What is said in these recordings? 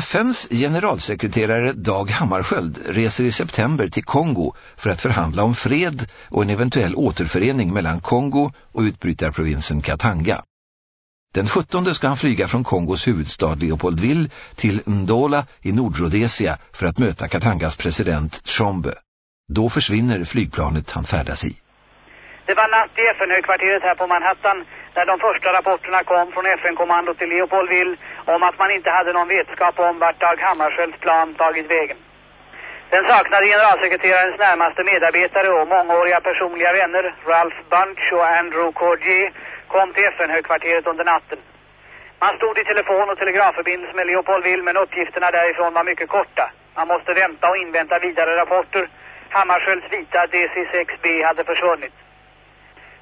FNs generalsekreterare Dag Hammarskjöld reser i september till Kongo för att förhandla om fred och en eventuell återförening mellan Kongo och utbrytarprovinsen Katanga. Den 17 ska han flyga från Kongos huvudstad Leopoldville till Ndola i Nordrhodesia för att möta Katangas president Tshombe. Då försvinner flygplanet han färdas i. Det var natt i FN-högkvarteret här på Manhattan när de första rapporterna kom från FN-kommandot till Leopoldville om att man inte hade någon vetskap om vart Dag Hammarskjölds plan tagit vägen. Den saknade generalsekreterarens närmaste medarbetare och mångåriga personliga vänner, Ralph Bunch och Andrew Cordier, kom till FN-högkvarteret under natten. Man stod i telefon och telegrafförbindelse med Leopoldville men uppgifterna därifrån var mycket korta. Man måste vänta och invänta vidare rapporter. Hammarskjölds vita DC-6B hade försvunnit.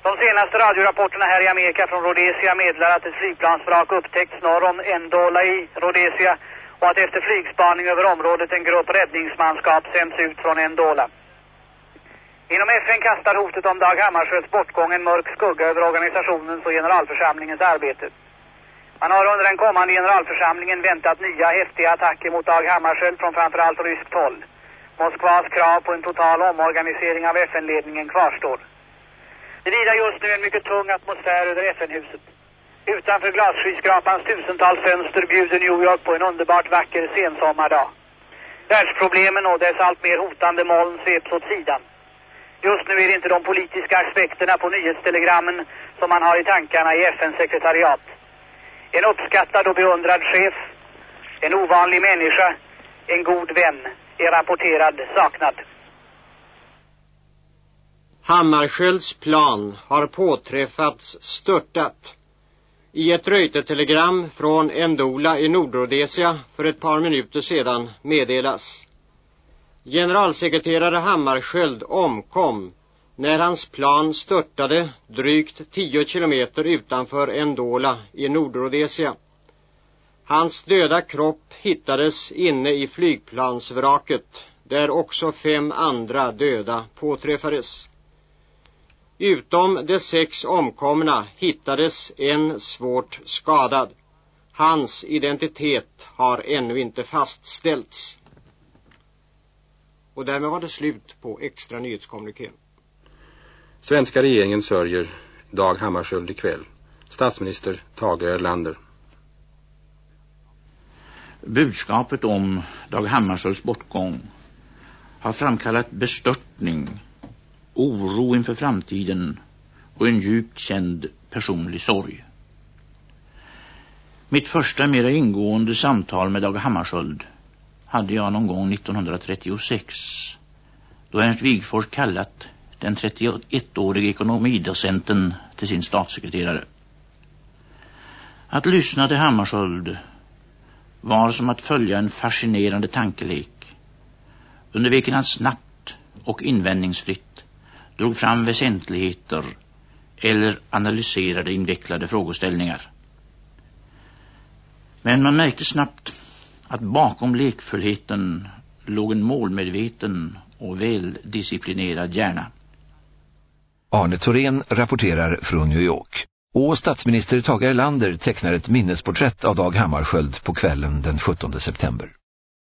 De senaste radiorapporterna här i Amerika från Rhodesia meddelar att ett flygplansvrak upptäckts norr om Endola i Rhodesia och att efter flygspaning över området en grupp räddningsmanskap sänds ut från Endola. Inom FN kastar hotet om Dag Hammarskjölds bortgång en mörk skugga över organisationens och generalförsamlingens arbete. Man har under den kommande generalförsamlingen väntat nya häftiga attacker mot Dag Hammarskjöld från framförallt ryskt håll. Moskvas krav på en total omorganisering av FN-ledningen kvarstår. Det vilar just nu en mycket tung atmosfär över FN-huset. Utanför glasskyskrapans tusentals fönster bjuder New York på en underbart vacker sensommardag. Världsproblemen och dess allt mer hotande moln sveps åt sidan. Just nu är det inte de politiska aspekterna på nyhetstelegrammen som man har i tankarna i FN-sekretariat. En uppskattad och beundrad chef, en ovanlig människa, en god vän är rapporterad saknad. Hammarskjölds plan har påträffats störtat. I ett röjtetelegram från Endola i Nordrhodesia för ett par minuter sedan meddelas. Generalsekreterare Hammarskjöld omkom när hans plan störtade drygt 10 kilometer utanför Endola i Nordrhodesia. Hans döda kropp hittades inne i flygplansvraket där också fem andra döda påträffades. Utom de sex omkomna hittades en svårt skadad. Hans identitet har ännu inte fastställts. Och därmed var det slut på extra nyhetskommunikén. Svenska regeringen sörjer Dag Hammarskjöld ikväll. Statsminister Tage Erlander. Budskapet om Dag Hammarskjölds bortgång har framkallat bestörtning oro inför framtiden och en djupt känd personlig sorg. Mitt första mera ingående samtal med Dag Hammarskjöld hade jag någon gång 1936 då Ernst Wigfors kallat den 31-årige ekonomidocenten till sin statssekreterare. Att lyssna till Hammarskjöld var som att följa en fascinerande tankelek under vilken han snabbt och invändningsfritt drog fram väsentligheter eller analyserade invecklade frågeställningar. Men man märkte snabbt att bakom lekfullheten låg en målmedveten och väldisciplinerad hjärna. Arne Thorén rapporterar från New York. Och statsminister Tage Erlander tecknar ett minnesporträtt av Dag Hammarskjöld på kvällen den 17 september.